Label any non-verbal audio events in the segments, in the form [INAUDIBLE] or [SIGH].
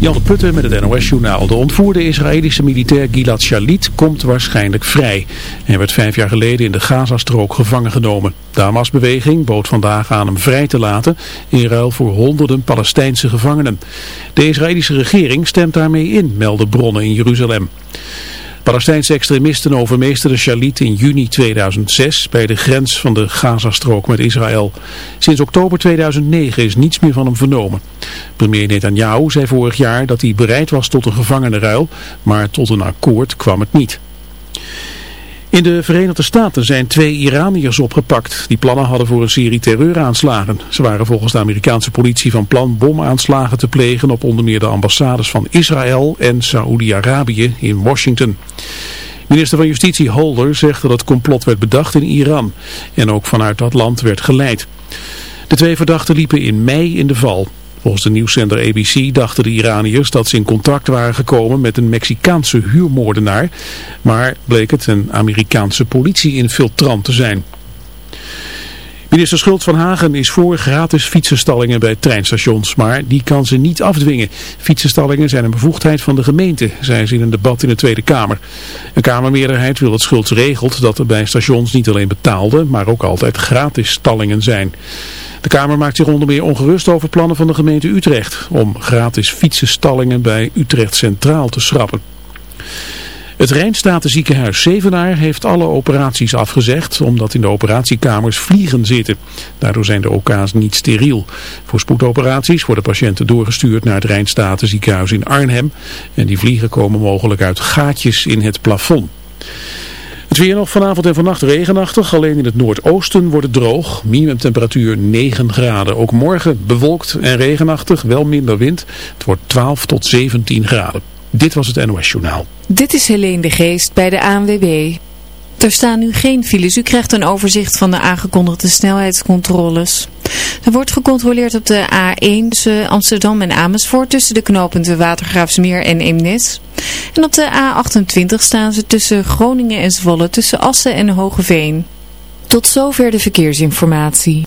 Jan de Putten met het NOS-journaal. De ontvoerde Israëlische militair Gilad Shalit komt waarschijnlijk vrij. Hij werd vijf jaar geleden in de Gazastrook gevangen genomen. De Hamas-beweging bood vandaag aan hem vrij te laten in ruil voor honderden Palestijnse gevangenen. De Israëlische regering stemt daarmee in, melden bronnen in Jeruzalem. Palestijnse extremisten overmeesterden Shalit in juni 2006 bij de grens van de Gazastrook met Israël. Sinds oktober 2009 is niets meer van hem vernomen. Premier Netanyahu zei vorig jaar dat hij bereid was tot een gevangenenruil, maar tot een akkoord kwam het niet. In de Verenigde Staten zijn twee Iraniërs opgepakt die plannen hadden voor een serie terreuraanslagen. Ze waren volgens de Amerikaanse politie van plan bomaanslagen te plegen op onder meer de ambassades van Israël en Saoedi-Arabië in Washington. Minister van Justitie Holder zegt dat het complot werd bedacht in Iran en ook vanuit dat land werd geleid. De twee verdachten liepen in mei in de val. Volgens de nieuwszender ABC dachten de Iraniërs dat ze in contact waren gekomen met een Mexicaanse huurmoordenaar, maar bleek het een Amerikaanse politie-infiltrant te zijn. Minister Schult van Hagen is voor gratis fietsenstallingen bij treinstations, maar die kan ze niet afdwingen. Fietsenstallingen zijn een bevoegdheid van de gemeente, zei ze in een debat in de Tweede Kamer. Een Kamermeerderheid wil dat Schultz regelt dat er bij stations niet alleen betaalde, maar ook altijd gratis stallingen zijn. De Kamer maakt zich onder meer ongerust over plannen van de gemeente Utrecht om gratis fietsenstallingen bij Utrecht Centraal te schrappen. Het Rijnstatenziekenhuis Zevenaar heeft alle operaties afgezegd omdat in de operatiekamers vliegen zitten. Daardoor zijn de OK's niet steriel. Voor spoedoperaties worden patiënten doorgestuurd naar het Rijnstatenziekenhuis in Arnhem. En die vliegen komen mogelijk uit gaatjes in het plafond. Het weer nog vanavond en vannacht regenachtig. Alleen in het noordoosten wordt het droog. Minimumtemperatuur 9 graden. Ook morgen bewolkt en regenachtig. Wel minder wind. Het wordt 12 tot 17 graden. Dit was het NOS Journaal. Dit is Helene de Geest bij de ANWB. Er staan nu geen files. U krijgt een overzicht van de aangekondigde snelheidscontroles. Er wordt gecontroleerd op de A1 tussen Amsterdam en Amersfoort tussen de knooppunten Watergraafsmeer en Eemnes. En op de A28 staan ze tussen Groningen en Zwolle tussen Assen en Hogeveen. Tot zover de verkeersinformatie.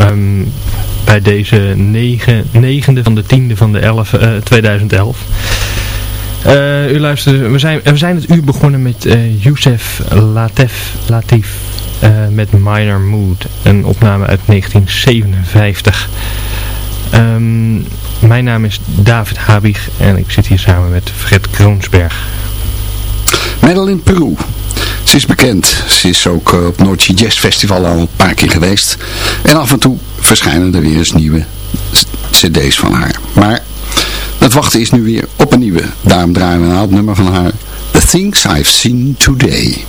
Um, bij deze negen, negende van de tiende van de 11, uh, 2011. Uh, u luistert, we zijn, we zijn het uur begonnen met uh, Youssef Latif, Latif uh, met Minor Mood, een opname uit 1957. Um, mijn naam is David Habig en ik zit hier samen met Fred Kroonsberg. Madeline Peru. Is bekend. Ze is ook eh, op Noordje Jazz Festival al een paar keer geweest. En af en toe verschijnen er weer eens nieuwe cd's van haar. Maar het wachten is nu weer op een nieuwe. Daarom draaien we een oud nummer van haar. The Things I've Seen Today.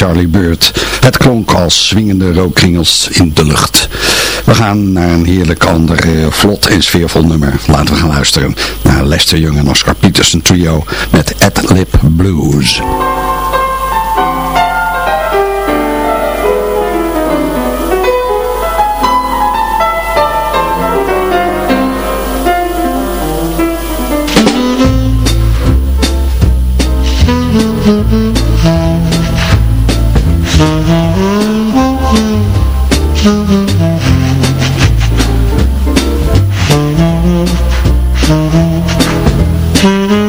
Charlie Bird. Het klonk als swingende rookkringels in de lucht. We gaan naar een heerlijk ander eh, vlot en sfeervol nummer. Laten we gaan luisteren naar Lester Young en Oscar Peterson trio met Ad Lib Blues. Mm-hmm.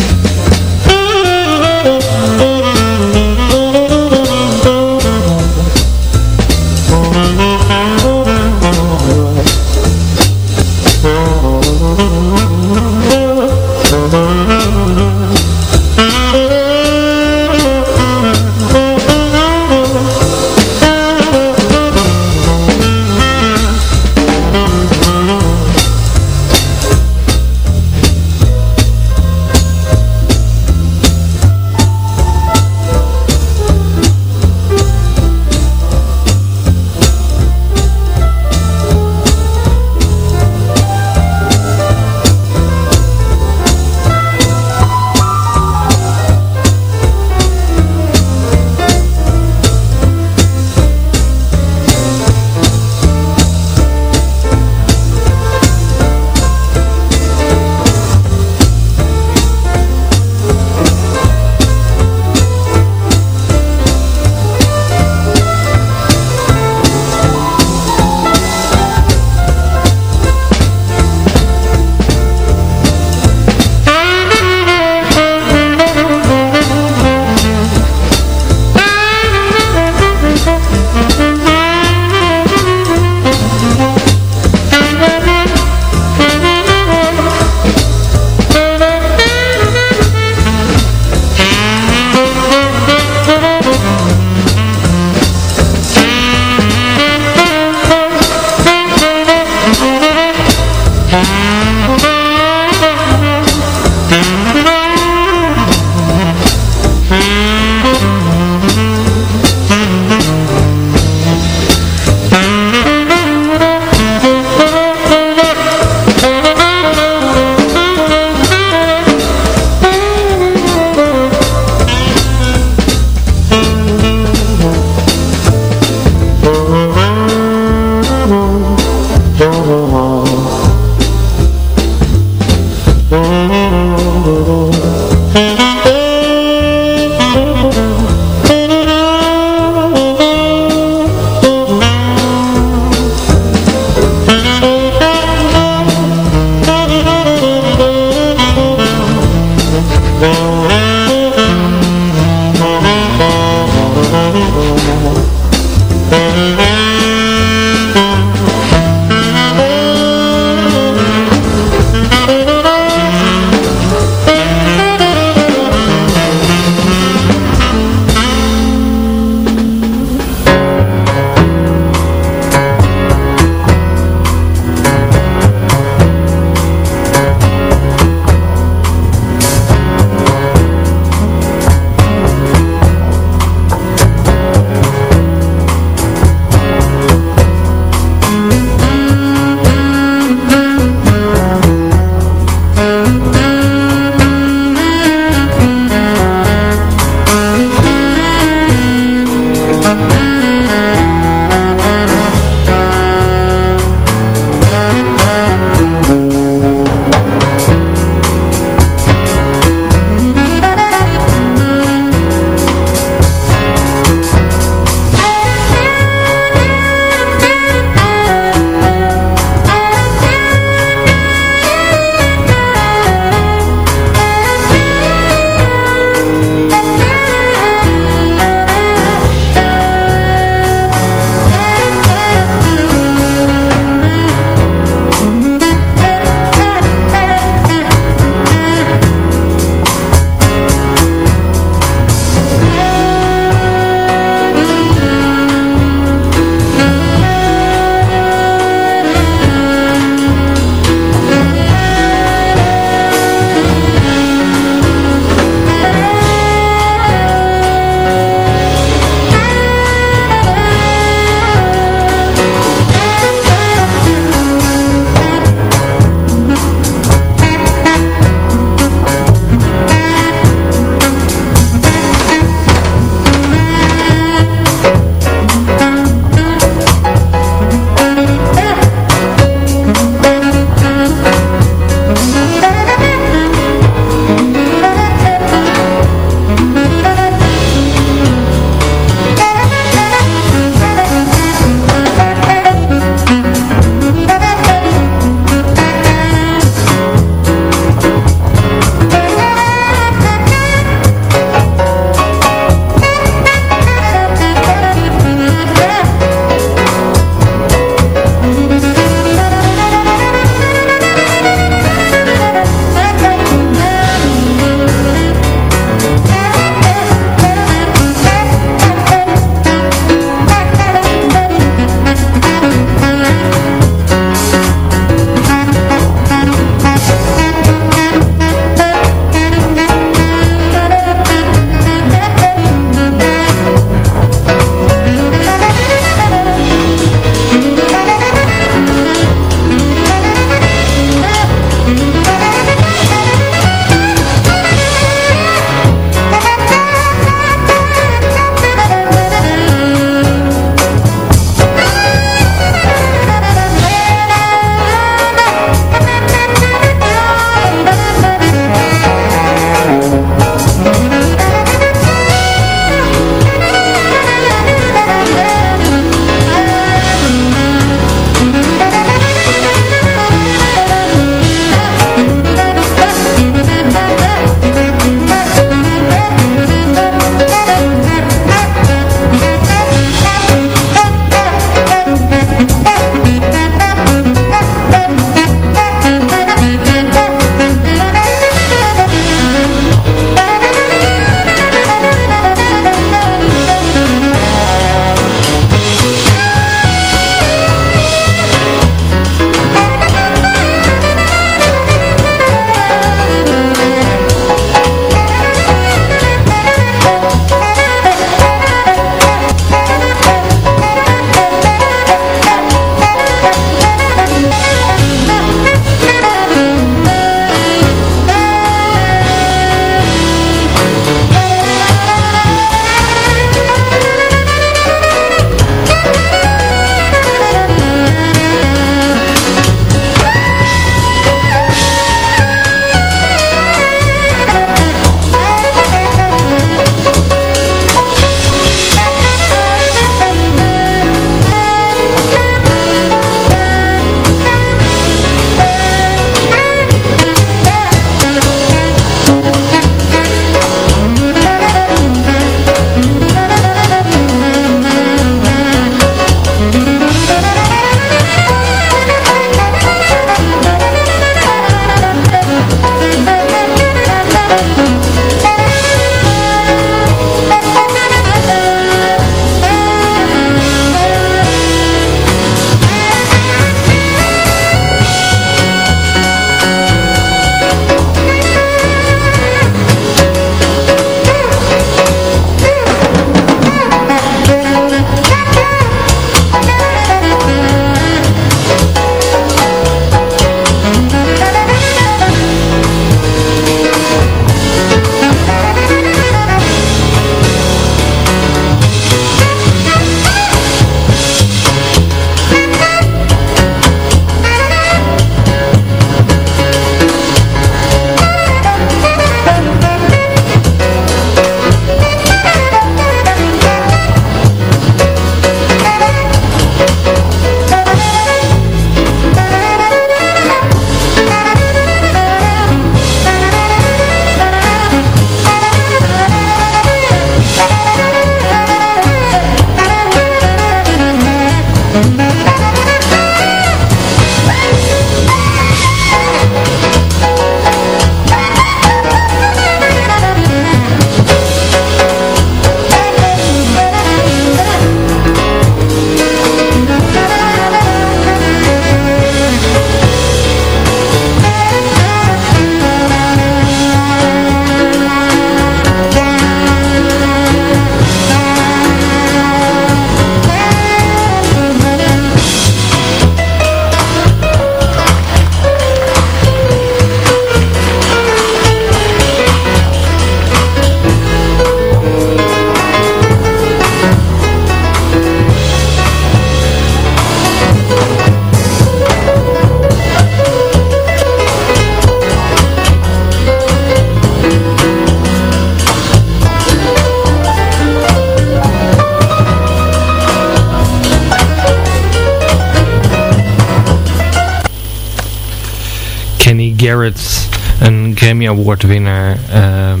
Een Grammy Award winnaar, ehm,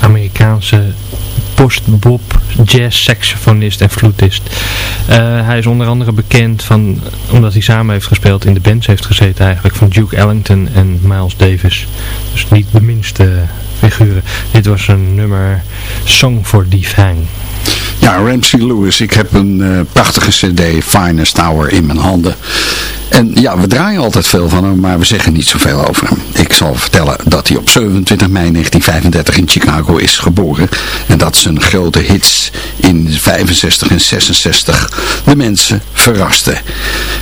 Amerikaanse post-bop, jazz, saxofonist en flutist. hij is onder andere bekend van, omdat hij samen heeft gespeeld, in de bands heeft gezeten eigenlijk, van Duke Ellington en Miles Davis. Dus niet de minste figuren. Dit was een nummer Song for Defang. Ja, Ramsey Lewis. Ik heb een uh, prachtige cd, Finest Tower, in mijn handen. En ja, we draaien altijd veel van hem, maar we zeggen niet zoveel over hem. Ik zal vertellen dat hij op 27 mei 1935 in Chicago is geboren. En dat zijn grote hits in 65 en 66 de mensen verrasten.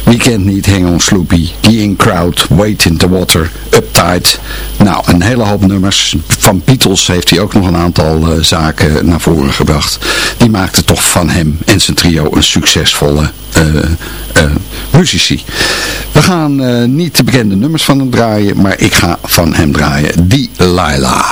Wie kent niet Hang on Sloopy, The In Crowd, Wait in the Water, Uptight. Nou, een hele hoop nummers. Van Beatles heeft hij ook nog een aantal uh, zaken naar voren gebracht. Die maakte toch van hem en zijn trio een succesvolle uh, muzici. We gaan uh, niet de bekende nummers van hem draaien, maar ik ga van hem draaien. Die Laila.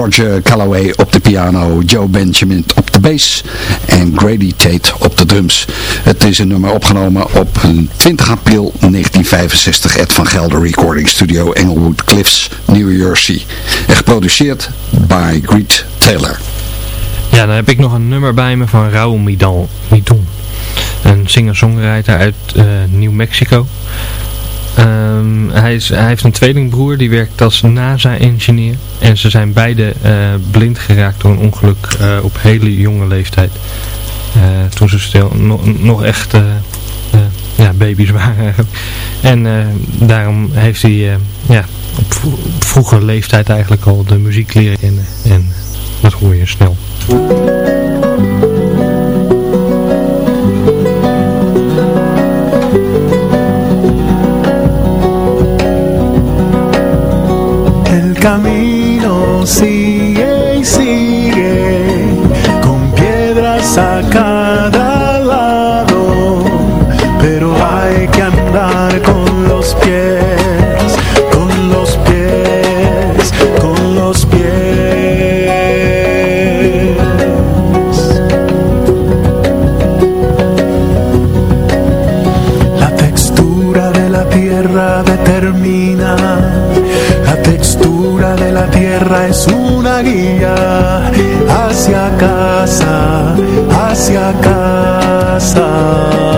Roger Calloway op de piano, Joe Benjamin op de bass en Grady Tate op de drums. Het is een nummer opgenomen op 20 april 1965 Ed van Gelder Recording Studio Englewood Cliffs, New Jersey. En geproduceerd by Greet Taylor. Ja, dan heb ik nog een nummer bij me van Midon. Midon. Een singer-songwriter uit uh, New Mexico. Um, hij, is, hij heeft een tweelingbroer die werkt als NASA-engineer. En ze zijn beide uh, blind geraakt door een ongeluk uh, op hele jonge leeftijd. toen ze nog echt ja, baby's [LAUGHS] waren. en daarom heeft hij ja, op, op vroege leeftijd eigenlijk al de muziek leren kennen. En dat hoor snel. Camino sigue y sigue es una guía hacia casa, hacia casa.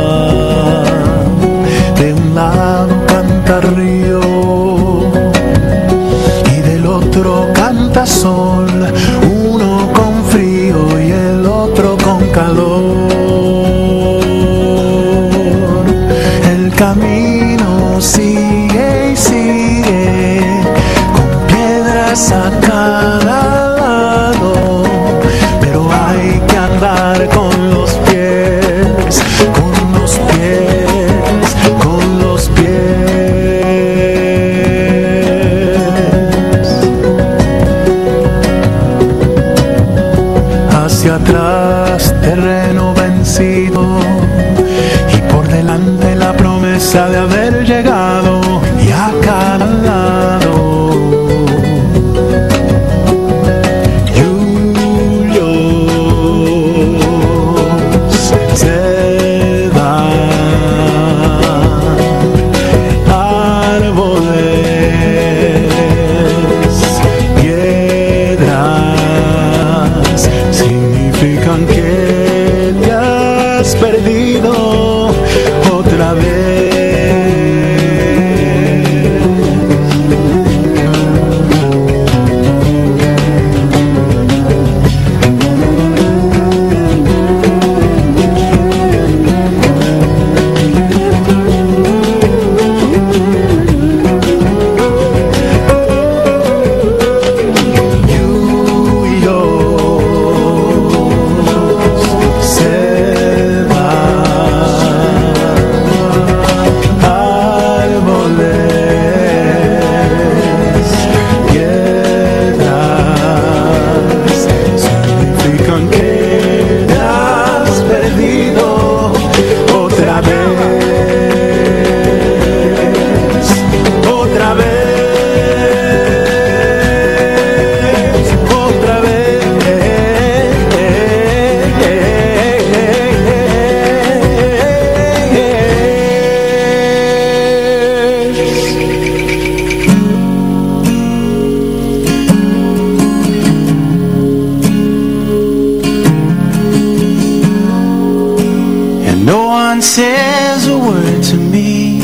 Says a word to me.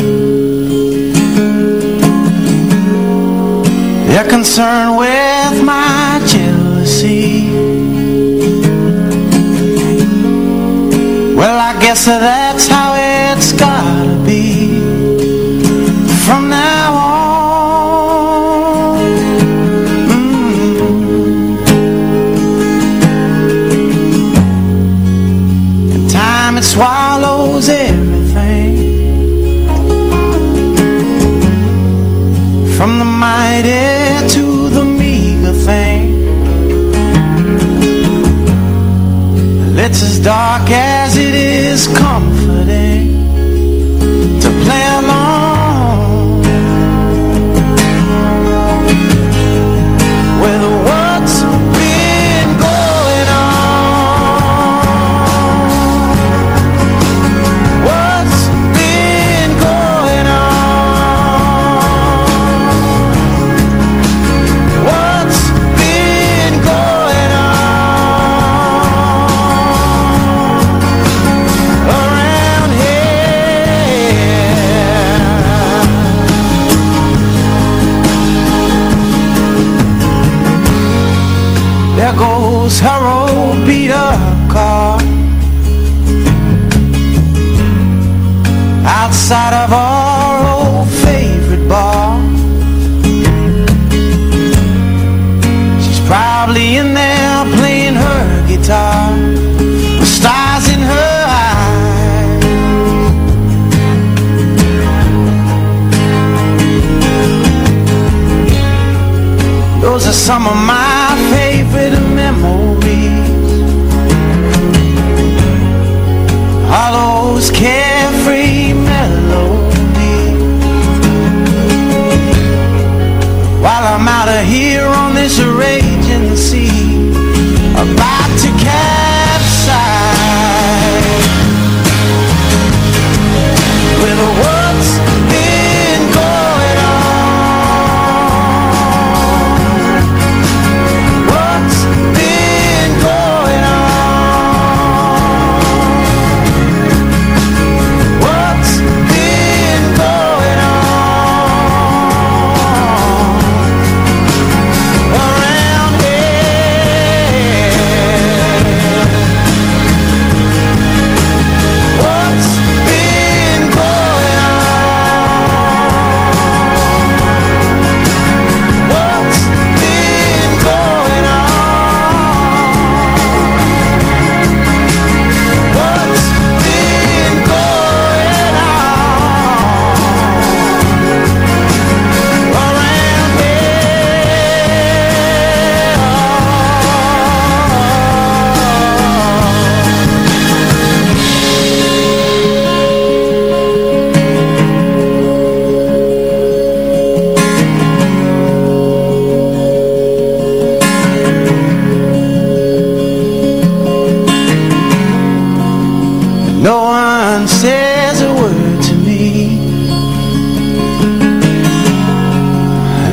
They're concerned with my jealousy. Well, I guess that's dark as it is comforting Outside of our old favorite bar. She's probably in there playing her guitar With stars in her eyes. Those are some of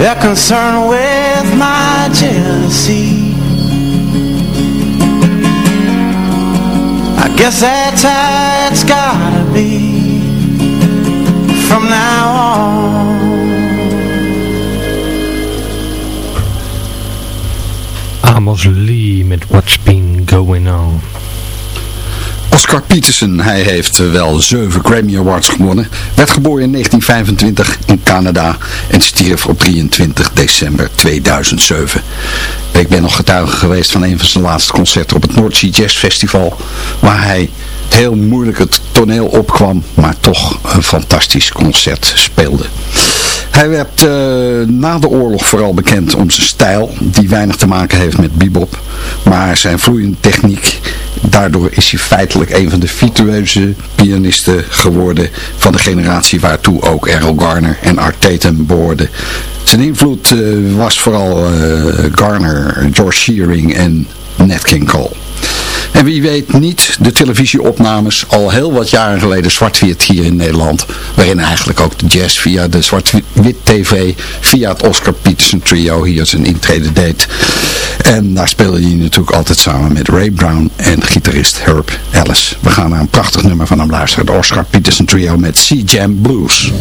They're concerned with my jealousy I guess that's how it's gotta be From now on Amos Lee met What's Been Going On. Oscar Peterson, hij heeft eh, wel zeven Grammy Awards gewonnen. Werd geboren in 1925 in Canada en stierf op 23 december 2007. Ik ben nog getuige geweest van een van zijn laatste concerten op het Sea Jazz Festival. Waar hij heel moeilijk het toneel opkwam, maar toch een fantastisch concert speelde. Hij werd eh, na de oorlog vooral bekend om zijn stijl, die weinig te maken heeft met bebop. Maar zijn vloeiende techniek, daardoor is hij feitelijk een van de virtueuze pianisten geworden van de generatie waartoe ook Errol Garner en Art Tatum behoorden. Zijn invloed eh, was vooral eh, Garner, George Shearing en Nat King Cole. En wie weet niet de televisieopnames al heel wat jaren geleden zwart-wit hier in Nederland. Waarin eigenlijk ook de jazz via de zwart-wit tv, via het Oscar Peterson trio hier zijn intrede deed. En daar speelde hij natuurlijk altijd samen met Ray Brown en gitarist Herb Ellis. We gaan naar een prachtig nummer van hem luisteren. De Oscar Peterson trio met Sea Jam Blues.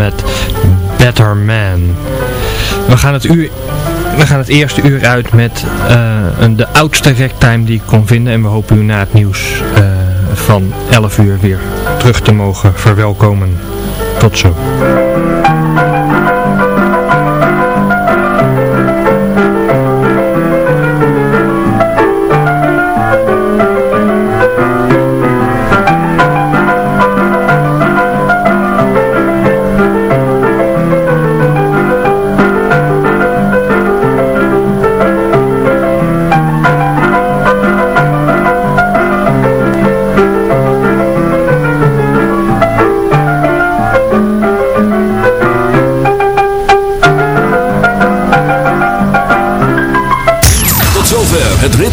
Met Better Man. We gaan het, uur, we gaan het eerste uur uit met eh, een, de oudste ragtime die ik kon vinden. En we hopen u na het nieuws eh, van 11 uur weer terug te mogen verwelkomen. Tot zo.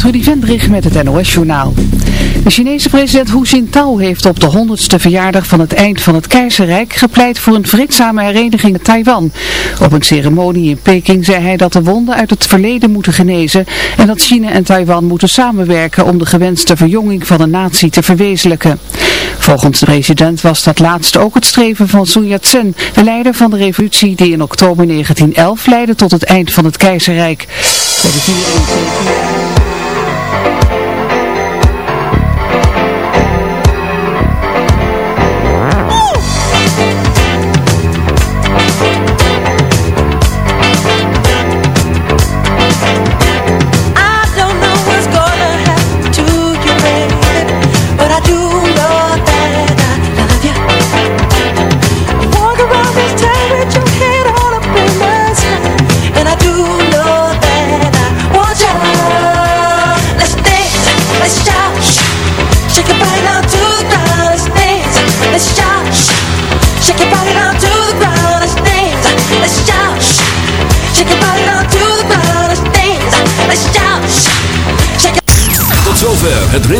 Trudy met het NOS-journaal. De Chinese president Hu Jintao heeft op de 100ste verjaardag van het eind van het keizerrijk gepleit voor een vreedzame hereniging met Taiwan. Op een ceremonie in Peking zei hij dat de wonden uit het verleden moeten genezen en dat China en Taiwan moeten samenwerken om de gewenste verjonging van de natie te verwezenlijken. Volgens de president was dat laatste ook het streven van Sun Yat-sen, de leider van de revolutie die in oktober 1911 leidde tot het eind van het keizerrijk. Thank you.